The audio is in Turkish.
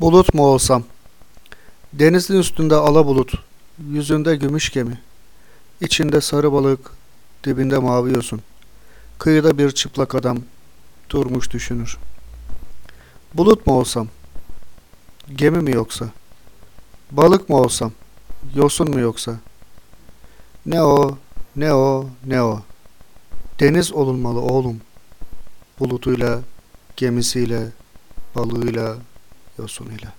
Bulut mu olsam? Denizin üstünde ala bulut, yüzünde gümüş gemi, içinde sarı balık, dibinde mavi yosun. Kıyıda bir çıplak adam durmuş düşünür. Bulut mu olsam? Gemi mi yoksa? Balık mı olsam? Yosun mu yoksa? Ne o, ne o, ne o? Deniz olunmalı oğlum. Bulutuyla, gemisiyle, balığıyla, Dios unila.